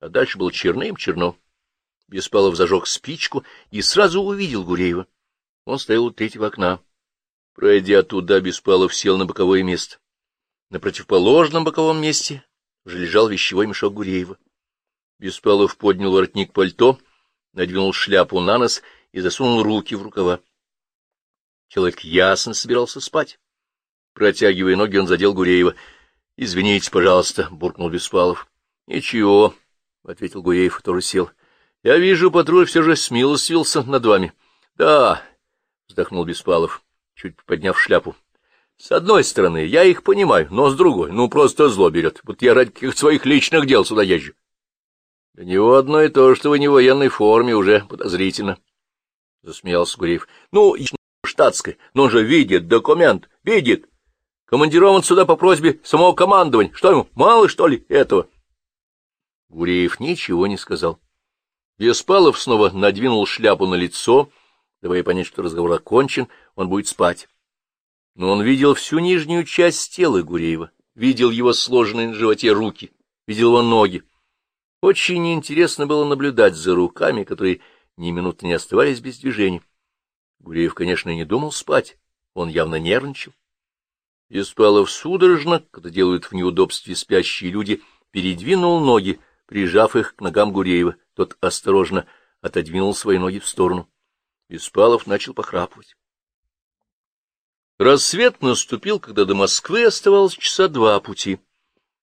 а дальше было черным-черно. Беспалов зажег спичку и сразу увидел Гуреева. Он стоял у третьего окна. Пройдя туда, Беспалов сел на боковое место. На противоположном боковом месте уже лежал вещевой мешок Гуреева. Беспалов поднял воротник пальто, надвинул шляпу на нос и засунул руки в рукава. Человек ясно собирался спать. Протягивая ноги, он задел Гуреева. — Извините, пожалуйста, — буркнул Беспалов. — Ничего, — ответил Гуреев тоже сел. — Я вижу, патруль все же смилостивился над вами. — Да, — вздохнул Беспалов, чуть подняв шляпу. — С одной стороны, я их понимаю, но с другой, ну, просто зло берет. Вот я ради каких своих личных дел сюда езжу. — Для него одно и то, что вы не в военной форме, уже подозрительно. — засмеялся Гуреев. — Ну, штатской, но он же видит документ, видит. Командирован сюда по просьбе самого командования. Что ему, мало, что ли, этого? Гуреев ничего не сказал. Беспалов снова надвинул шляпу на лицо, давая понять, что разговор окончен, он будет спать. Но он видел всю нижнюю часть тела Гуреева, видел его сложенные на животе руки, видел его ноги. Очень интересно было наблюдать за руками, которые ни минуты не оставались без движения. Гуреев, конечно, не думал спать, он явно нервничал. Испалов судорожно, это делают в неудобстве спящие люди, передвинул ноги, прижав их к ногам Гуреева. Тот осторожно отодвинул свои ноги в сторону. Испалов начал похрапывать. Рассвет наступил, когда до Москвы оставалось часа два пути.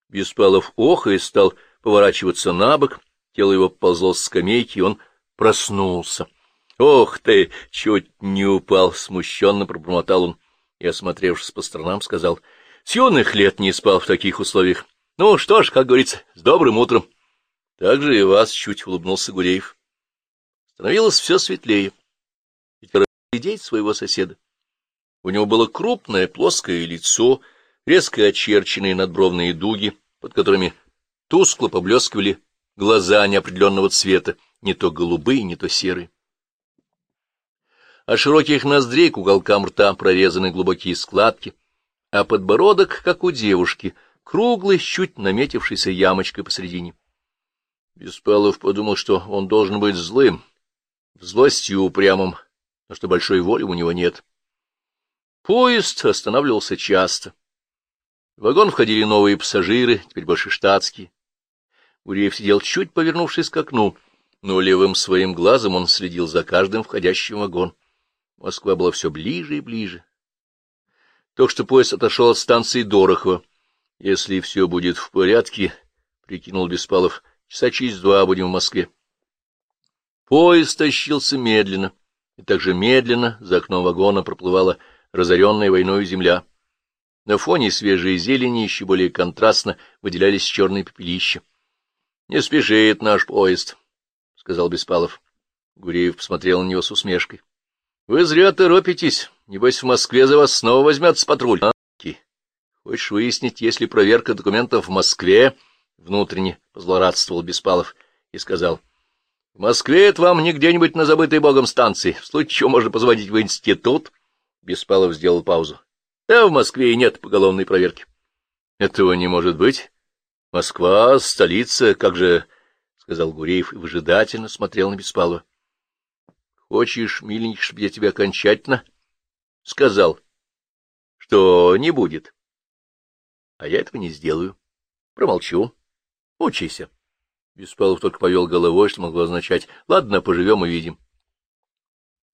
Беспалов охая стал поворачиваться на бок, тело его ползло с скамейки, и он проснулся. — Ох ты! Чуть не упал! — смущенно пробормотал он и, осмотревшись по сторонам, сказал. — С юных лет не спал в таких условиях. Ну что ж, как говорится, с добрым утром. Так же и вас чуть улыбнулся Гуреев. Становилось все светлее. Ведь разглядеть своего соседа. У него было крупное плоское лицо, резко очерченные надбровные дуги, под которыми тускло поблескивали глаза неопределенного цвета, не то голубые, не то серые а широких ноздрей к уголкам рта прорезаны глубокие складки, а подбородок, как у девушки, круглый, чуть наметившийся ямочкой посредине. Беспалов подумал, что он должен быть злым, в злости упрямым, но что большой воли у него нет. Поезд останавливался часто. В вагон входили новые пассажиры, теперь больше штатские. Гуреев сидел чуть повернувшись к окну, но левым своим глазом он следил за каждым входящим вагон. Москва была все ближе и ближе. Только что поезд отошел от станции Дорохова. Если все будет в порядке, — прикинул Беспалов, — часа через два будем в Москве. Поезд тащился медленно, и также медленно за окном вагона проплывала разоренная войной земля. На фоне свежей зелени еще более контрастно выделялись черные пепелища. — Не спешит наш поезд, — сказал Беспалов. Гуреев посмотрел на него с усмешкой. — Вы зря торопитесь. Небось, в Москве за вас снова возьмется патруль. А? Хочешь выяснить, есть ли проверка документов в Москве? Внутренне позлорадствовал Беспалов и сказал. — В Москве это вам не где-нибудь на забытой богом станции. В случае чего можно позвонить в институт. Беспалов сделал паузу. — Да в Москве и нет поголовной проверки. — Этого не может быть. Москва — столица, как же... — сказал Гуреев и выжидательно смотрел на Беспалова. Хочешь, миленький, чтобы я тебе окончательно сказал, что не будет? А я этого не сделаю. Промолчу. Учися. Беспалов только повел головой, что могло означать «Ладно, поживем и видим».